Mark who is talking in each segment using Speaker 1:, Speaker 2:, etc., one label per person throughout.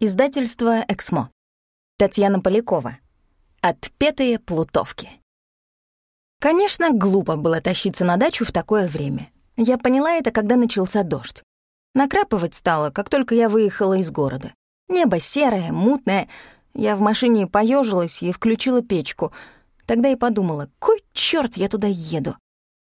Speaker 1: Издательство «Эксмо». Татьяна Полякова. Отпетые плутовки. Конечно, глупо было тащиться на дачу в такое время. Я поняла это, когда начался дождь. Накрапывать стало, как только я выехала из города. Небо серое, мутное. Я в машине поежилась и включила печку. Тогда и подумала, кой черт я туда еду?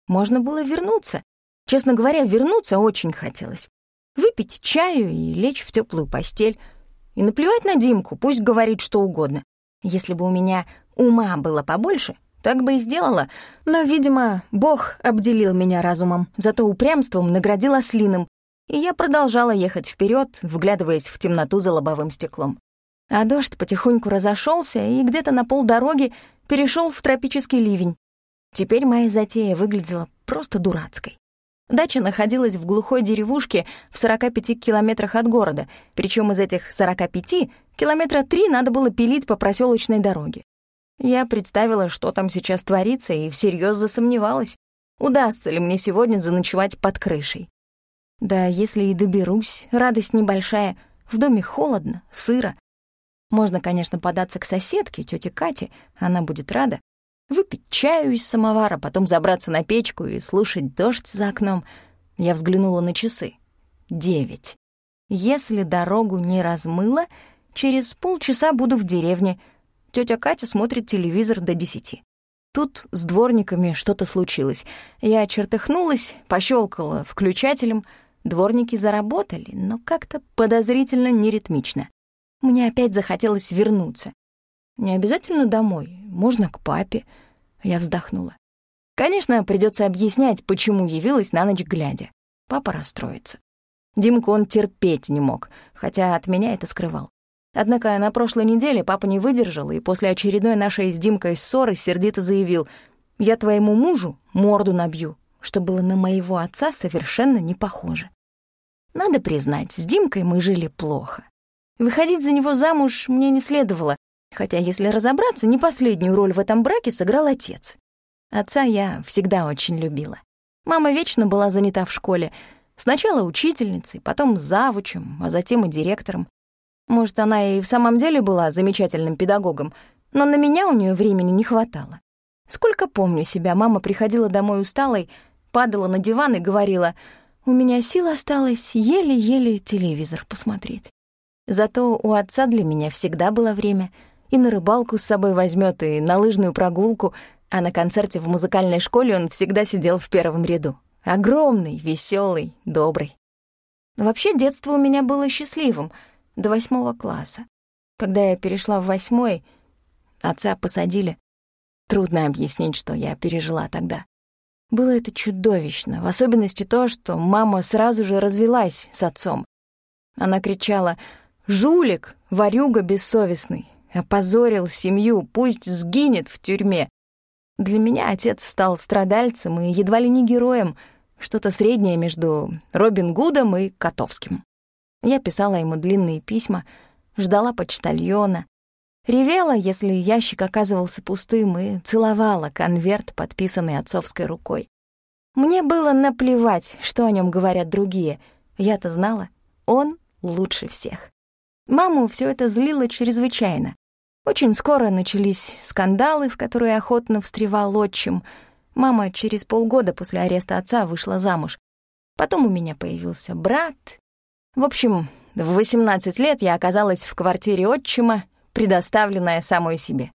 Speaker 1: Можно было вернуться. Честно говоря, вернуться очень хотелось. Выпить чаю и лечь в теплую постель — и наплевать на Димку, пусть говорит что угодно. Если бы у меня ума было побольше, так бы и сделала. Но, видимо, Бог обделил меня разумом, зато упрямством наградил ослиным, и я продолжала ехать вперед, вглядываясь в темноту за лобовым стеклом. А дождь потихоньку разошелся и где-то на полдороги перешел в тропический ливень. Теперь моя затея выглядела просто дурацкой. Дача находилась в глухой деревушке в 45 километрах от города, причем из этих 45 километра три надо было пилить по проселочной дороге. Я представила, что там сейчас творится, и всерьез засомневалась, удастся ли мне сегодня заночевать под крышей. Да, если и доберусь, радость небольшая, в доме холодно, сыро. Можно, конечно, податься к соседке, тете Кате, она будет рада, выпить чаю из самовара, потом забраться на печку и слушать дождь за окном. Я взглянула на часы. Девять. Если дорогу не размыло, через полчаса буду в деревне. Тётя Катя смотрит телевизор до десяти. Тут с дворниками что-то случилось. Я чертыхнулась, пощелкала включателем. Дворники заработали, но как-то подозрительно неритмично. Мне опять захотелось вернуться. Не обязательно домой, можно к папе. Я вздохнула. Конечно, придется объяснять, почему явилась на ночь глядя. Папа расстроится. Димку он терпеть не мог, хотя от меня это скрывал. Однако на прошлой неделе папа не выдержал и после очередной нашей с Димкой ссоры сердито заявил «Я твоему мужу морду набью», что было на моего отца совершенно не похоже. Надо признать, с Димкой мы жили плохо. Выходить за него замуж мне не следовало, Хотя, если разобраться, не последнюю роль в этом браке сыграл отец. Отца я всегда очень любила. Мама вечно была занята в школе. Сначала учительницей, потом завучем, а затем и директором. Может, она и в самом деле была замечательным педагогом, но на меня у нее времени не хватало. Сколько помню себя, мама приходила домой усталой, падала на диван и говорила, «У меня сил осталось еле-еле телевизор посмотреть». Зато у отца для меня всегда было время — и на рыбалку с собой возьмет, и на лыжную прогулку, а на концерте в музыкальной школе он всегда сидел в первом ряду. Огромный, веселый, добрый. Вообще, детство у меня было счастливым, до восьмого класса. Когда я перешла в восьмой, отца посадили. Трудно объяснить, что я пережила тогда. Было это чудовищно, в особенности то, что мама сразу же развелась с отцом. Она кричала «Жулик, ворюга бессовестный, Опозорил семью, пусть сгинет в тюрьме. Для меня отец стал страдальцем и едва ли не героем, что-то среднее между Робин Гудом и Котовским. Я писала ему длинные письма, ждала почтальона, ревела, если ящик оказывался пустым, и целовала конверт, подписанный отцовской рукой. Мне было наплевать, что о нем говорят другие. Я-то знала, он лучше всех. Маму все это злило чрезвычайно. Очень скоро начались скандалы, в которые охотно встревал отчим. Мама через полгода после ареста отца вышла замуж. Потом у меня появился брат. В общем, в 18 лет я оказалась в квартире отчима, предоставленная самой себе.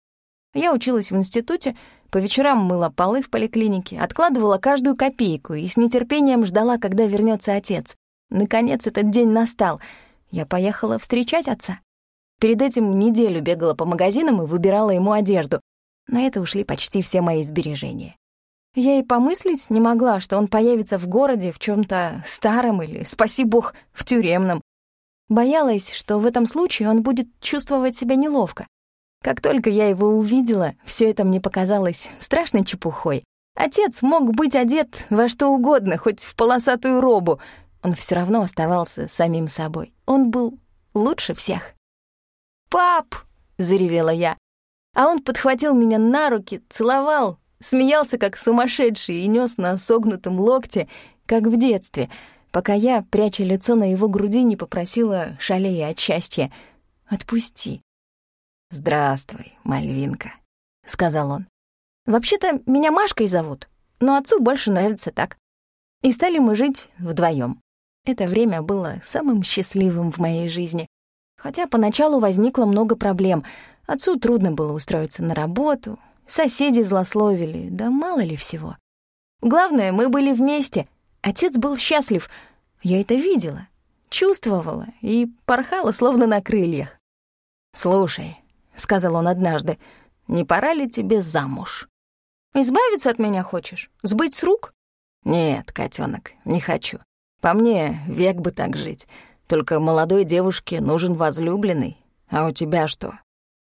Speaker 1: Я училась в институте, по вечерам мыла полы в поликлинике, откладывала каждую копейку и с нетерпением ждала, когда вернется отец. Наконец этот день настал — я поехала встречать отца. Перед этим неделю бегала по магазинам и выбирала ему одежду. На это ушли почти все мои сбережения. Я и помыслить не могла, что он появится в городе в чем то старом или, спаси бог, в тюремном. Боялась, что в этом случае он будет чувствовать себя неловко. Как только я его увидела, все это мне показалось страшной чепухой. Отец мог быть одет во что угодно, хоть в полосатую робу, он все равно оставался самим собой. Он был лучше всех. «Пап!» — заревела я. А он подхватил меня на руки, целовал, смеялся как сумасшедший и нес на согнутом локте, как в детстве, пока я, пряча лицо на его груди, не попросила, шалея от счастья, Отпусти». «Здравствуй, Мальвинка», — сказал он. «Вообще-то меня Машкой зовут, но отцу больше нравится так. И стали мы жить вдвоем. Это время было самым счастливым в моей жизни. Хотя поначалу возникло много проблем. Отцу трудно было устроиться на работу, соседи злословили, да мало ли всего. Главное, мы были вместе. Отец был счастлив. Я это видела, чувствовала и порхала, словно на крыльях. «Слушай», — сказал он однажды, — «не пора ли тебе замуж?» «Избавиться от меня хочешь? Сбыть с рук?» «Нет, котенок, не хочу. По мне, век бы так жить. Только молодой девушке нужен возлюбленный. А у тебя что?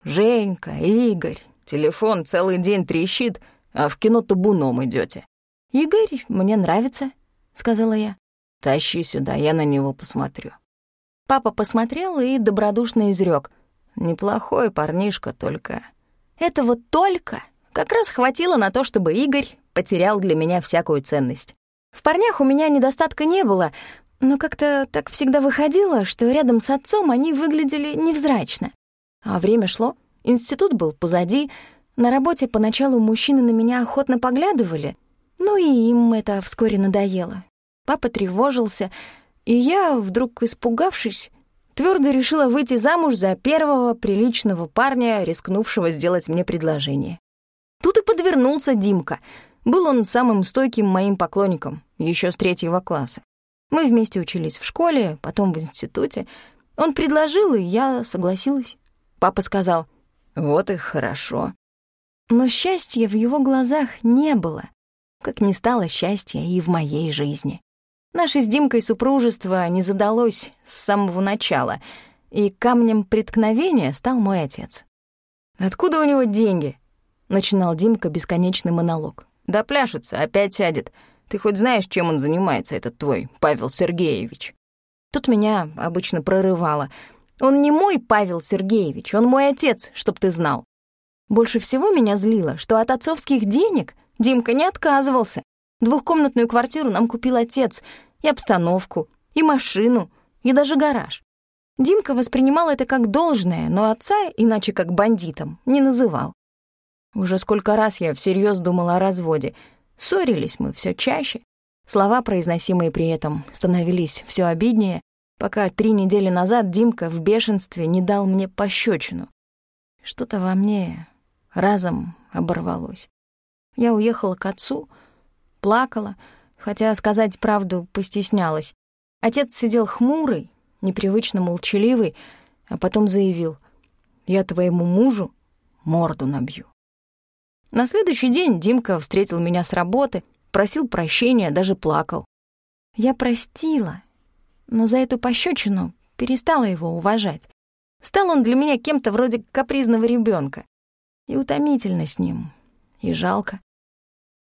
Speaker 1: Женька, Игорь, телефон целый день трещит, а в кино табуном идете. «Игорь мне нравится», — сказала я. «Тащи сюда, я на него посмотрю». Папа посмотрел и добродушно изрек: «Неплохой парнишка, только...» Этого «только» как раз хватило на то, чтобы Игорь потерял для меня всякую ценность. В парнях у меня недостатка не было, но как-то так всегда выходило, что рядом с отцом они выглядели невзрачно. А время шло, институт был позади, на работе поначалу мужчины на меня охотно поглядывали, ну и им это вскоре надоело. Папа тревожился, и я, вдруг испугавшись, твердо решила выйти замуж за первого приличного парня, рискнувшего сделать мне предложение. Тут и подвернулся Димка — был он самым стойким моим поклонником, еще с третьего класса. Мы вместе учились в школе, потом в институте. Он предложил, и я согласилась. Папа сказал, «Вот и хорошо». Но счастья в его глазах не было, как не стало счастья и в моей жизни. Наше с Димкой супружество не задалось с самого начала, и камнем преткновения стал мой отец. «Откуда у него деньги?» — начинал Димка бесконечный монолог. Да пляшется, опять сядет. Ты хоть знаешь, чем он занимается, этот твой Павел Сергеевич?» Тут меня обычно прорывало. «Он не мой Павел Сергеевич, он мой отец, чтоб ты знал». Больше всего меня злило, что от отцовских денег Димка не отказывался. Двухкомнатную квартиру нам купил отец, и обстановку, и машину, и даже гараж. Димка воспринимал это как должное, но отца, иначе как бандитом, не называл. Уже сколько раз я всерьез думала о разводе. Ссорились мы все чаще. Слова, произносимые при этом, становились все обиднее, пока три недели назад Димка в бешенстве не дал мне пощечину. Что-то во мне разом оборвалось. Я уехала к отцу, плакала, хотя сказать правду постеснялась. Отец сидел хмурый, непривычно молчаливый, а потом заявил, «Я твоему мужу морду набью». На следующий день Димка встретил меня с работы, просил прощения, даже плакал. Я простила, но за эту пощечину перестала его уважать. Стал он для меня кем-то вроде капризного ребенка. И утомительно с ним, и жалко.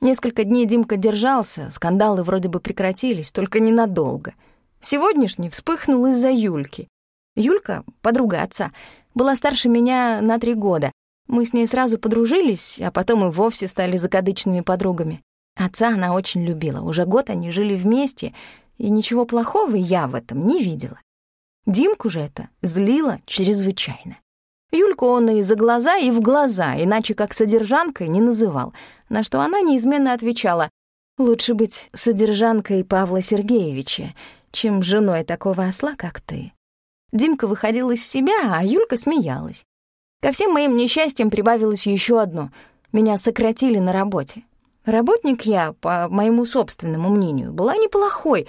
Speaker 1: Несколько дней Димка держался, скандалы вроде бы прекратились, только ненадолго. Сегодняшний вспыхнул из-за Юльки. Юлька, подруга отца, была старше меня на три года, мы с ней сразу подружились, а потом и вовсе стали закадычными подругами. Отца она очень любила. Уже год они жили вместе, и ничего плохого я в этом не видела. Димку же это злило чрезвычайно. Юльку он и за глаза, и в глаза, иначе как содержанкой не называл, на что она неизменно отвечала «Лучше быть содержанкой Павла Сергеевича, чем женой такого осла, как ты». Димка выходил из себя, а Юлька смеялась. Ко всем моим несчастьям прибавилось еще одно. Меня сократили на работе. Работник я, по моему собственному мнению, была неплохой,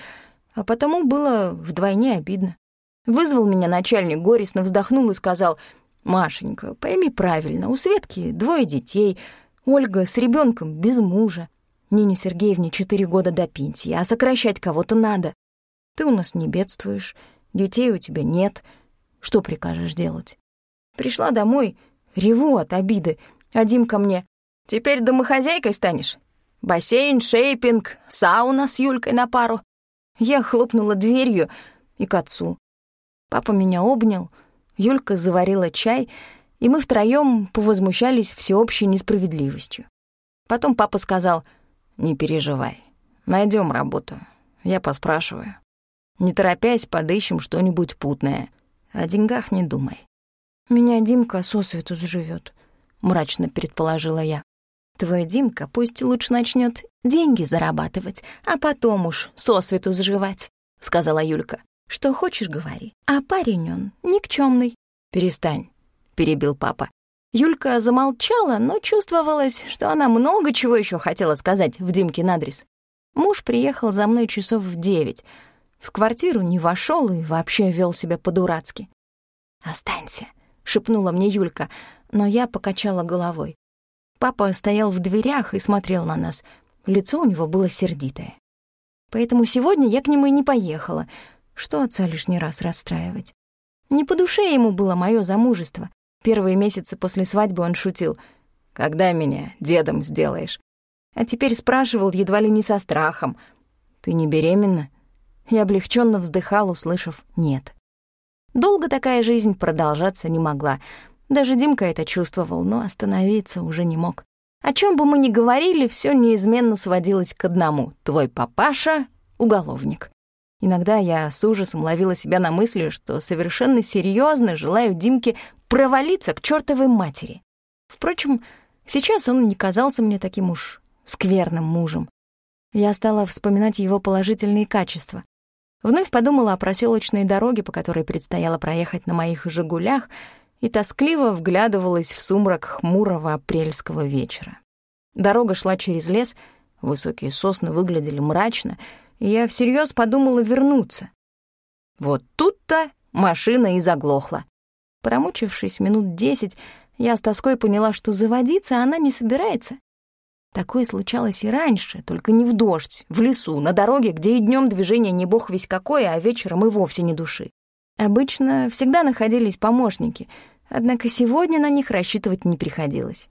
Speaker 1: а потому было вдвойне обидно. Вызвал меня начальник, горестно вздохнул и сказал, «Машенька, пойми правильно, у Светки двое детей, Ольга с ребенком без мужа. Нине Сергеевне четыре года до пенсии, а сокращать кого-то надо. Ты у нас не бедствуешь, детей у тебя нет. Что прикажешь делать?» Пришла домой, реву от обиды, а Дим ко мне. «Теперь домохозяйкой станешь? Бассейн, шейпинг, сауна с Юлькой на пару». Я хлопнула дверью и к отцу. Папа меня обнял, Юлька заварила чай, и мы втроём повозмущались всеобщей несправедливостью. Потом папа сказал, «Не переживай, найдем работу, я поспрашиваю. Не торопясь, подыщем что-нибудь путное, о деньгах не думай». «Меня Димка сосвету заживёт», — мрачно предположила я. «Твой Димка пусть лучше начнёт деньги зарабатывать, а потом уж сосвету заживать», — сказала Юлька. «Что хочешь, говори. А парень он никчёмный». «Перестань», — перебил папа. Юлька замолчала, но чувствовалось, что она много чего ещё хотела сказать в Димкин адрес. Муж приехал за мной часов в девять. В квартиру не вошёл и вообще вёл себя по-дурацки. «Останься», шепнула мне Юлька, но я покачала головой. Папа стоял в дверях и смотрел на нас. Лицо у него было сердитое. Поэтому сегодня я к нему и не поехала. Что отца лишний раз расстраивать? Не по душе ему было мое замужество. Первые месяцы после свадьбы он шутил. «Когда меня дедом сделаешь?» А теперь спрашивал едва ли не со страхом. «Ты не беременна?» Я облегченно вздыхал, услышав «нет». Долго такая жизнь продолжаться не могла. Даже Димка это чувствовал, но остановиться уже не мог. О чем бы мы ни говорили, все неизменно сводилось к одному. Твой папаша — уголовник. Иногда я с ужасом ловила себя на мысли, что совершенно серьезно желаю Димке провалиться к чертовой матери. Впрочем, сейчас он не казался мне таким уж скверным мужем. Я стала вспоминать его положительные качества. Вновь подумала о проселочной дороге, по которой предстояло проехать на моих «Жигулях», и тоскливо вглядывалась в сумрак хмурого апрельского вечера. Дорога шла через лес, высокие сосны выглядели мрачно, и я всерьез подумала вернуться. Вот тут-то машина и заглохла. Промучившись минут десять, я с тоской поняла, что заводиться она не собирается. Такое случалось и раньше, только не в дождь, в лесу, на дороге, где и днем движение не бог весь какое, а вечером и вовсе не души. Обычно всегда находились помощники, однако сегодня на них рассчитывать не приходилось.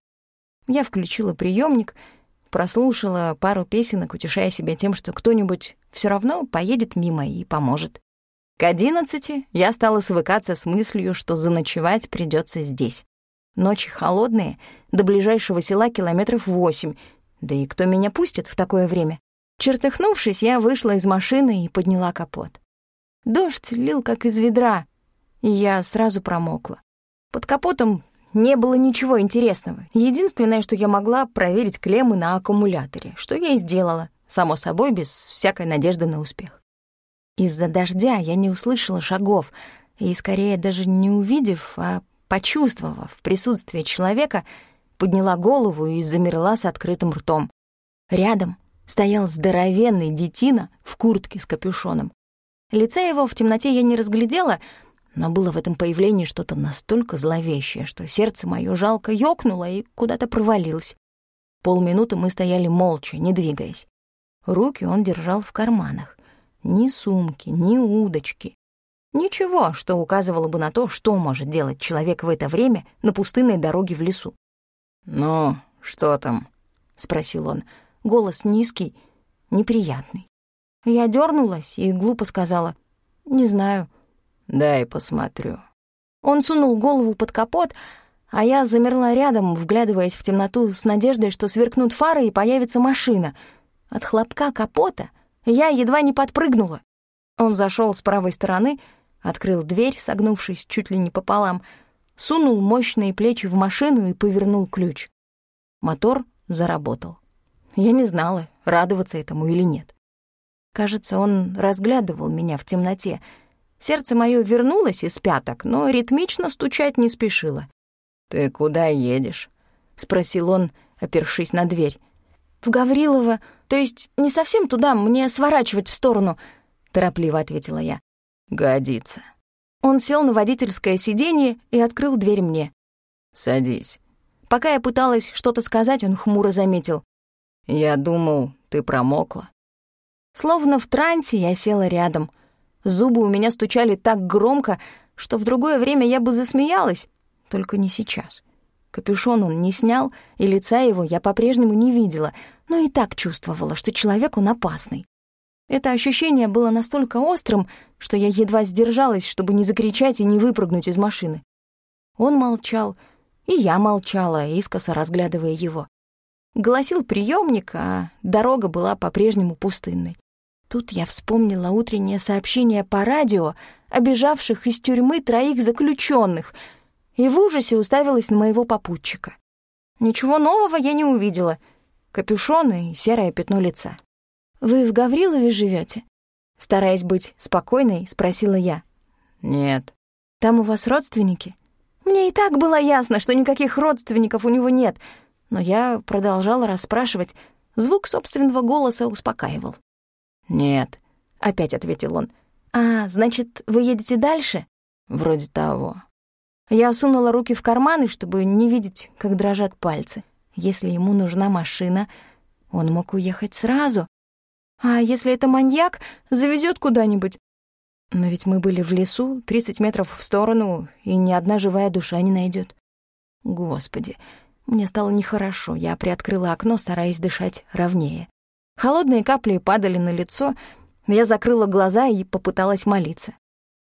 Speaker 1: Я включила приемник, прослушала пару песенок, утешая себя тем, что кто-нибудь все равно поедет мимо и поможет. К одиннадцати я стала свыкаться с мыслью, что заночевать придется здесь. Ночи холодные, до ближайшего села километров восемь, да и кто меня пустит в такое время? Чертыхнувшись, я вышла из машины и подняла капот. Дождь лил как из ведра, и я сразу промокла. Под капотом не было ничего интересного. Единственное, что я могла, проверить клеммы на аккумуляторе, что я и сделала, само собой, без всякой надежды на успех. Из-за дождя я не услышала шагов, и, скорее, даже не увидев, а почувствовав присутствие человека, подняла голову и замерла с открытым ртом. Рядом стоял здоровенный детина в куртке с капюшоном. Лица его в темноте я не разглядела, но было в этом появлении что-то настолько зловещее, что сердце мое жалко ёкнуло и куда-то провалилось. Полминуты мы стояли молча, не двигаясь. Руки он держал в карманах. Ни сумки, ни удочки. Ничего, что указывало бы на то, что может делать человек в это время на пустынной дороге в лесу. «Ну, что там?» — спросил он. Голос низкий, неприятный. Я дернулась и глупо сказала «Не знаю». «Дай посмотрю». Он сунул голову под капот, а я замерла рядом, вглядываясь в темноту с надеждой, что сверкнут фары и появится машина. От хлопка капота я едва не подпрыгнула. Он зашел с правой стороны, открыл дверь, согнувшись чуть ли не пополам — сунул мощные плечи в машину и повернул ключ. Мотор заработал. Я не знала, радоваться этому или нет. Кажется, он разглядывал меня в темноте. Сердце мое вернулось из пяток, но ритмично стучать не спешило. «Ты куда едешь?» — спросил он, опершись на дверь. «В Гаврилово, то есть не совсем туда, мне сворачивать в сторону», — торопливо ответила я. «Годится», он сел на водительское сиденье и открыл дверь мне. «Садись». Пока я пыталась что-то сказать, он хмуро заметил. «Я думал, ты промокла». Словно в трансе я села рядом. Зубы у меня стучали так громко, что в другое время я бы засмеялась, только не сейчас. Капюшон он не снял, и лица его я по-прежнему не видела, но и так чувствовала, что человек он опасный. Это ощущение было настолько острым, что я едва сдержалась, чтобы не закричать и не выпрыгнуть из машины. Он молчал, и я молчала, искоса разглядывая его. Голосил приемник, а дорога была по-прежнему пустынной. Тут я вспомнила утреннее сообщение по радио о бежавших из тюрьмы троих заключенных и в ужасе уставилась на моего попутчика. Ничего нового я не увидела. Капюшон и серое пятно лица. «Вы в Гаврилове живете? Стараясь быть спокойной, спросила я.
Speaker 2: «Нет».
Speaker 1: «Там у вас родственники?» Мне и так было ясно, что никаких родственников у него нет, но я продолжала расспрашивать. Звук собственного голоса успокаивал.
Speaker 2: «Нет», —
Speaker 1: опять ответил он. «А, значит, вы едете дальше?»
Speaker 2: «Вроде того».
Speaker 1: Я сунула руки в карманы, чтобы не видеть, как дрожат пальцы. Если ему нужна машина, он мог уехать сразу. А если это маньяк, завезет куда-нибудь? Но ведь мы были в лесу, 30 метров в сторону, и ни одна живая душа не найдет. Господи, мне стало нехорошо. Я приоткрыла окно, стараясь дышать ровнее. Холодные капли падали на лицо. Я закрыла глаза и попыталась молиться.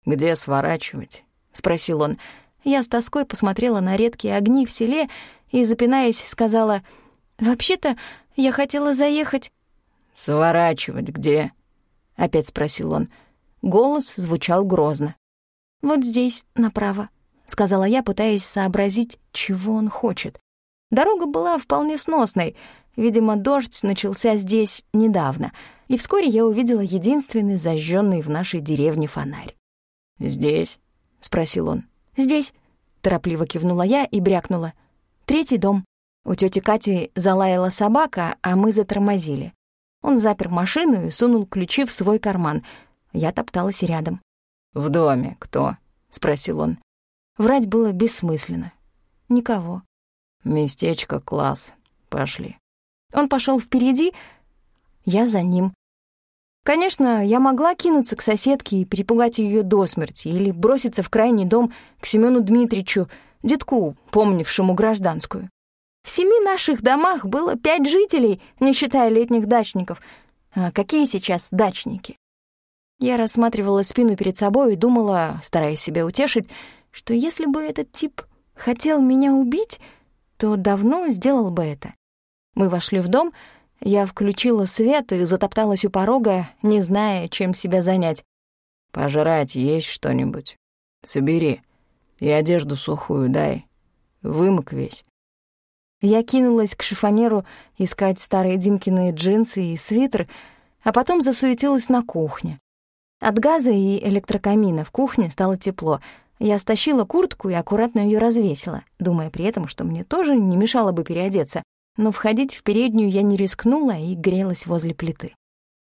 Speaker 2: «Где сворачивать?» — спросил он.
Speaker 1: Я с тоской посмотрела на редкие огни в селе и, запинаясь, сказала, «Вообще-то я хотела заехать...»
Speaker 2: «Сворачивать где?» — опять спросил он.
Speaker 1: Голос звучал грозно. «Вот здесь, направо», — сказала я, пытаясь сообразить, чего он хочет. Дорога была вполне сносной. Видимо, дождь начался здесь недавно, и вскоре я увидела единственный зажженный в нашей деревне фонарь.
Speaker 2: «Здесь?» — спросил он.
Speaker 1: «Здесь», — торопливо кивнула я и брякнула. «Третий дом». У тети Кати залаяла собака, а мы затормозили. Он запер машину и сунул ключи в свой карман. Я топталась рядом.
Speaker 2: «В доме кто?» — спросил он.
Speaker 1: Врать было бессмысленно. Никого.
Speaker 2: «Местечко класс. Пошли».
Speaker 1: Он пошел впереди, я за ним. Конечно, я могла кинуться к соседке и перепугать ее до смерти или броситься в крайний дом к Семену Дмитричу, детку, помнившему гражданскую. В семи наших домах было пять жителей, не считая летних дачников. А какие сейчас дачники? Я рассматривала спину перед собой и думала, стараясь себя утешить, что если бы этот тип хотел меня убить, то давно сделал бы это. Мы вошли в дом — я включила свет и затопталась у порога, не зная, чем себя занять.
Speaker 2: «Пожрать есть что-нибудь? Собери. И одежду сухую дай. Вымок весь».
Speaker 1: Я кинулась к шифонеру искать старые Димкины джинсы и свитер, а потом засуетилась на кухне. От газа и электрокамина в кухне стало тепло. Я стащила куртку и аккуратно ее развесила, думая при этом, что мне тоже не мешало бы переодеться но входить в переднюю я не рискнула и грелась возле плиты.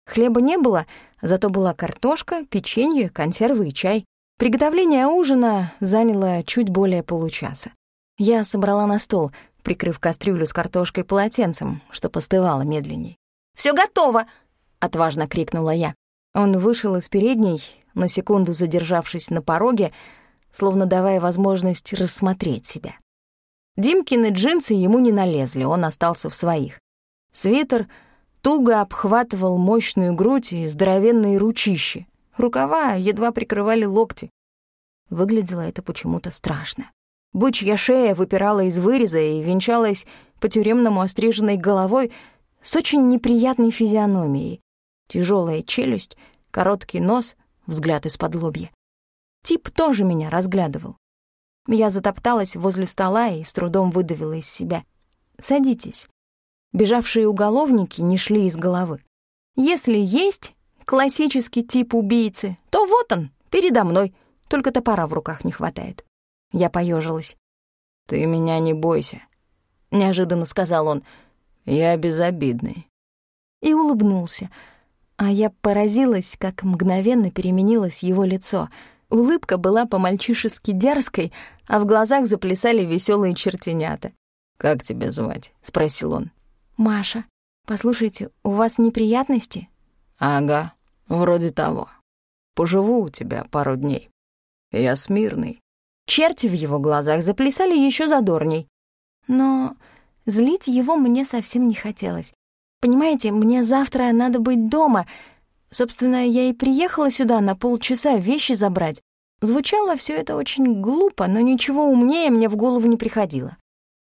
Speaker 1: Хлеба не было, зато была картошка, печенье, консервы и чай. Приготовление ужина заняло чуть более получаса. Я собрала на стол, прикрыв кастрюлю с картошкой полотенцем, что постывало медленней. «Всё готово!» — отважно крикнула я. Он вышел из передней, на секунду задержавшись на пороге, словно давая возможность рассмотреть себя. Димкины джинсы ему не налезли, он остался в своих. Свитер туго обхватывал мощную грудь и здоровенные ручищи. Рукава едва прикрывали локти. Выглядело это почему-то страшно. Бычья шея выпирала из выреза и венчалась по-тюремному остриженной головой с очень неприятной физиономией. Тяжелая челюсть, короткий нос, взгляд из-под лобья. Тип тоже меня разглядывал. Я затопталась возле стола и с трудом выдавила из себя. «Садитесь». Бежавшие уголовники не шли из головы. Если есть классический тип убийцы, то вот он, передо мной, только топора в руках не хватает. Я поежилась.
Speaker 2: «Ты меня не бойся», —
Speaker 1: неожиданно сказал он.
Speaker 2: «Я безобидный».
Speaker 1: И улыбнулся. А я поразилась, как мгновенно переменилось его лицо — Улыбка была по-мальчишески дерзкой, а в глазах заплясали веселые чертенята.
Speaker 2: «Как тебя звать?» — спросил он.
Speaker 1: «Маша. Послушайте, у вас неприятности?»
Speaker 2: «Ага, вроде того. Поживу у тебя пару дней. Я смирный».
Speaker 1: Черти в его глазах заплясали еще задорней. Но злить его мне совсем не хотелось. Понимаете, мне завтра надо быть дома — Собственно, я и приехала сюда на полчаса вещи забрать. Звучало все это очень глупо, но ничего умнее мне в голову не приходило.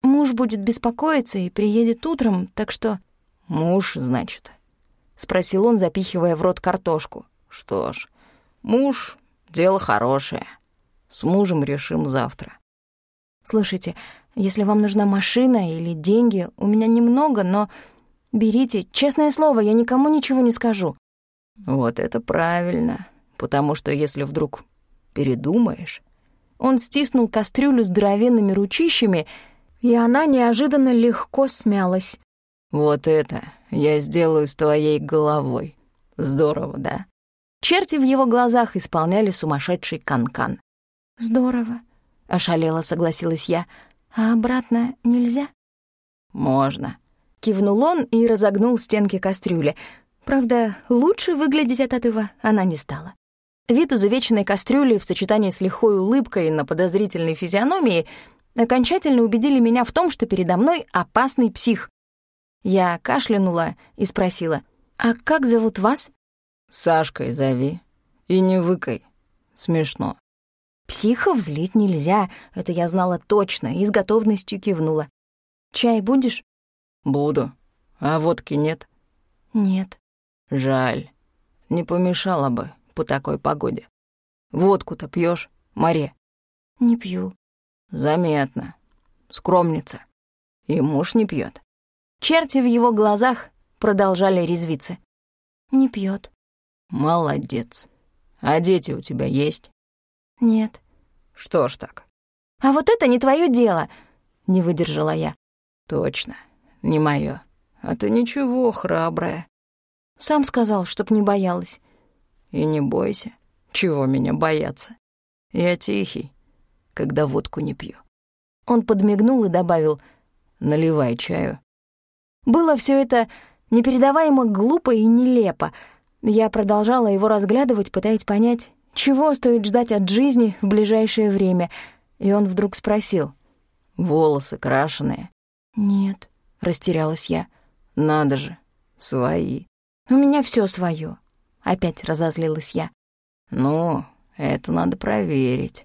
Speaker 1: Муж будет беспокоиться и приедет утром, так что...
Speaker 2: «Муж, значит?»
Speaker 1: — спросил он, запихивая в рот картошку.
Speaker 2: «Что ж, муж — дело хорошее. С мужем решим завтра».
Speaker 1: Слушайте, если вам нужна машина или деньги, у меня немного, но берите, честное слово, я никому ничего не скажу».
Speaker 2: «Вот это правильно, потому что если вдруг передумаешь...»
Speaker 1: Он стиснул кастрюлю с здоровенными ручищами, и она неожиданно легко смялась.
Speaker 2: «Вот это я сделаю с твоей головой. Здорово, да?»
Speaker 1: Черти в его глазах исполняли сумасшедший канкан. -кан. «Здорово», — ошалела согласилась я. «А обратно нельзя?»
Speaker 2: «Можно», —
Speaker 1: кивнул он и разогнул стенки кастрюли. Правда, лучше выглядеть от этого она не стала. Вид изувеченной кастрюли в сочетании с лихой улыбкой на подозрительной физиономии окончательно убедили меня в том, что передо мной опасный псих. Я кашлянула и спросила, «А как зовут вас?»
Speaker 2: «Сашкой зови. И не выкай. Смешно».
Speaker 1: Психов злить нельзя, это я знала точно и с готовностью кивнула. «Чай будешь?»
Speaker 2: «Буду. А водки нет?»
Speaker 1: «Нет».
Speaker 2: «Жаль. Не помешало бы по такой погоде. Водку-то пьешь, Маре?»
Speaker 1: «Не пью».
Speaker 2: «Заметно. Скромница. И муж не пьет.
Speaker 1: Черти в его глазах продолжали резвиться. «Не пьет.
Speaker 2: «Молодец. А дети у тебя есть?»
Speaker 1: «Нет».
Speaker 2: «Что ж так?»
Speaker 1: «А вот это не твое дело», — не выдержала я.
Speaker 2: «Точно, не мое. А ты ничего, храбрая».
Speaker 1: «Сам сказал, чтоб не боялась».
Speaker 2: И не бойся. Чего меня бояться? Я тихий, когда водку не пью.
Speaker 1: Он подмигнул и добавил
Speaker 2: «Наливай чаю».
Speaker 1: Было все это непередаваемо глупо и нелепо. Я продолжала его разглядывать, пытаясь понять, чего стоит ждать от жизни в ближайшее время. И он вдруг спросил.
Speaker 2: «Волосы крашеные?»
Speaker 1: «Нет», — растерялась я.
Speaker 2: «Надо же, свои».
Speaker 1: «У меня все свое. Опять разозлилась я.
Speaker 2: «Ну, это надо проверить».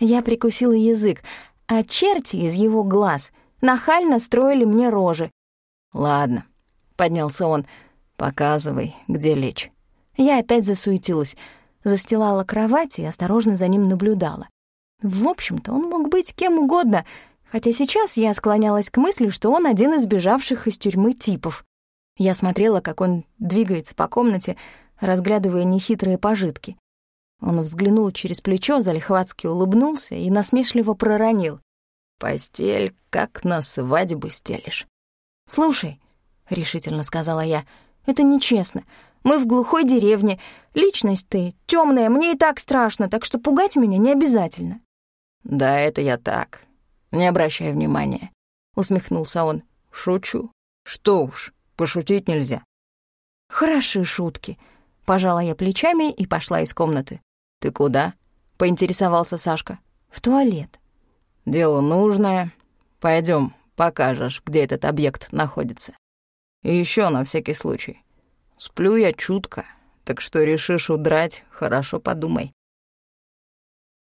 Speaker 1: Я прикусила язык, а черти из его глаз нахально строили мне рожи.
Speaker 2: «Ладно», — поднялся он, — «показывай, где лечь».
Speaker 1: Я опять засуетилась, застилала кровать и осторожно за ним наблюдала. В общем-то, он мог быть кем угодно, хотя сейчас я склонялась к мысли, что он один из бежавших из тюрьмы типов. Я смотрела, как он двигается по комнате, разглядывая нехитрые пожитки. Он взглянул через плечо, залихватски улыбнулся и насмешливо проронил.
Speaker 2: «Постель, как на свадьбу стелишь».
Speaker 1: «Слушай», — решительно сказала я, — «это нечестно. Мы в глухой деревне. Личность ты темная, мне и так страшно, так что пугать меня не обязательно».
Speaker 2: «Да, это я так. Не обращай внимания», — усмехнулся он. «Шучу. Что уж, пошутить нельзя».
Speaker 1: «Хороши шутки», Пожала я плечами и пошла из комнаты.
Speaker 2: «Ты куда?» — поинтересовался Сашка.
Speaker 1: «В туалет».
Speaker 2: «Дело нужное. Пойдем, покажешь, где этот объект находится. И еще на всякий случай. Сплю я чутко, так что решишь удрать, хорошо подумай».